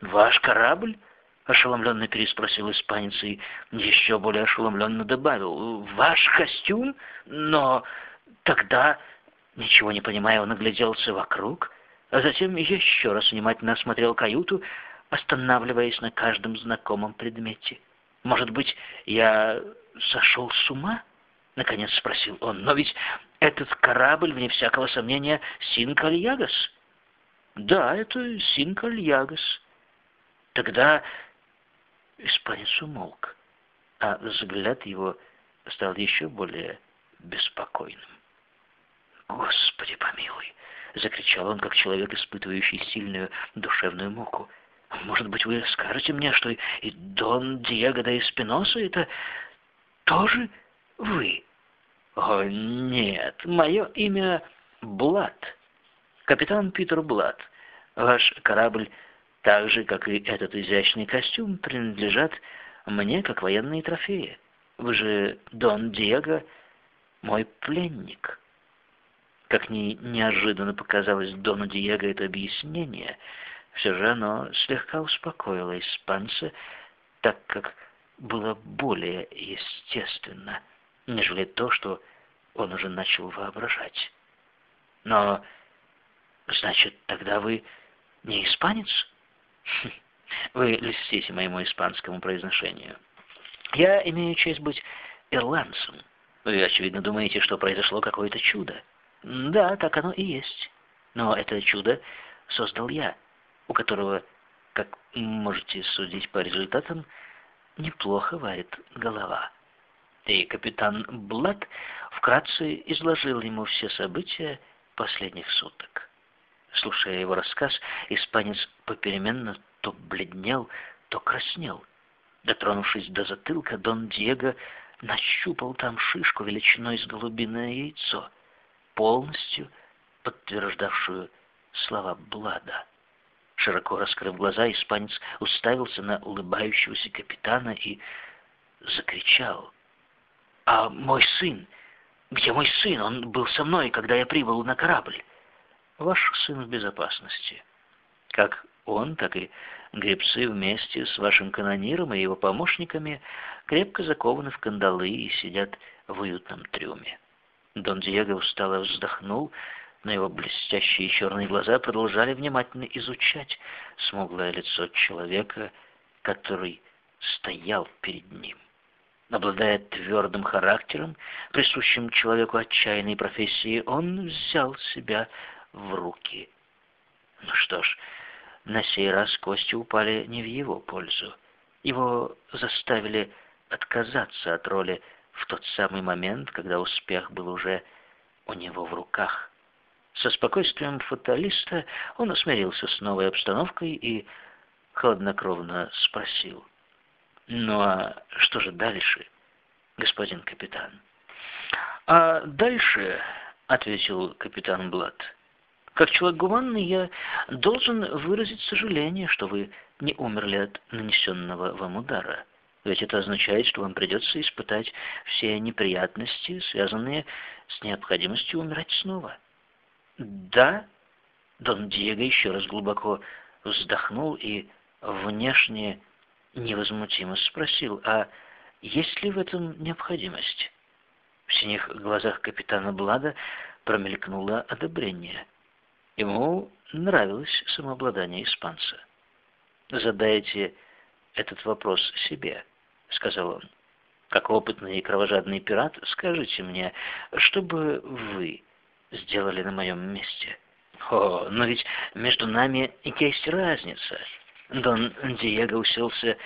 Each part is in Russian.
Ваш корабль? Ошеломленно переспросил испанец и еще более ошеломленно добавил. Ваш костюм? Но тогда, ничего не понимая, он огляделся вокруг, а затем еще раз внимательно осмотрел каюту, останавливаясь на каждом знакомом предмете. «Может быть, я сошел с ума?» — наконец спросил он. «Но ведь этот корабль, вне всякого сомнения, Синкальягас». «Да, это Синкальягас». Тогда испанец умолк, а взгляд его стал еще более беспокойным. «Господи помилуй!» — закричал он, как человек, испытывающий сильную душевную муку. «Может быть, вы скажете мне, что и Дон Диего де Эспиноса — это тоже вы?» «О, нет, мое имя Блад, капитан Питер Блад. Ваш корабль, так же, как и этот изящный костюм, принадлежат мне, как военные трофеи. Вы же Дон Диего, мой пленник». Как ни неожиданно показалось Дону Диего это объяснение, все же оно слегка успокоило испанца, так как было более естественно, нежели то, что он уже начал воображать. Но, значит, тогда вы не испанец? Хм, вы льстите моему испанскому произношению. Я имею честь быть ирландцем. Вы, очевидно, думаете, что произошло какое-то чудо. Да, так оно и есть. Но это чудо создал я, у которого, как можете судить по результатам, неплохо варит голова. И капитан Блад вкратце изложил ему все события последних суток. Слушая его рассказ, испанец попеременно то бледнел, то краснел. Дотронувшись до затылка, Дон Диего нащупал там шишку величиной с голубиное яйцо — полностью подтверждавшую слова Блада. Широко раскрыв глаза, испанец уставился на улыбающегося капитана и закричал. «А мой сын? Где мой сын? Он был со мной, когда я прибыл на корабль». «Ваш сын в безопасности. Как он, так и гребцы вместе с вашим канониром и его помощниками крепко закованы в кандалы и сидят в уютном трюме. Дон Диего устало вздохнул, но его блестящие черные глаза продолжали внимательно изучать смуглое лицо человека, который стоял перед ним. Обладая твердым характером, присущим человеку отчаянной профессии, он взял себя в руки. Ну что ж, на сей раз кости упали не в его пользу. Его заставили отказаться от роли в тот самый момент, когда успех был уже у него в руках. Со спокойствием фаталиста он осмирился с новой обстановкой и хладнокровно спросил. «Ну а что же дальше, господин капитан?» «А дальше, — ответил капитан Блад, — как человек гуманный я должен выразить сожаление, что вы не умерли от нанесенного вам удара. Ведь это означает, что вам придется испытать все неприятности, связанные с необходимостью умирать снова. Да, Дон Диего еще раз глубоко вздохнул и внешне невозмутимо спросил, а есть ли в этом необходимость? В синих глазах капитана Блада промелькнуло одобрение. Ему нравилось самообладание испанца. Задайте этот вопрос себе. — сказал он. «Как опытный и кровожадный пират, скажите мне, что бы вы сделали на моем месте?» «О, но ведь между нами есть разница». Дон Диего уселся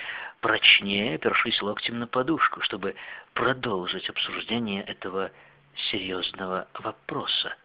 прочнее, опершись локтем на подушку, чтобы продолжить обсуждение этого серьезного вопроса.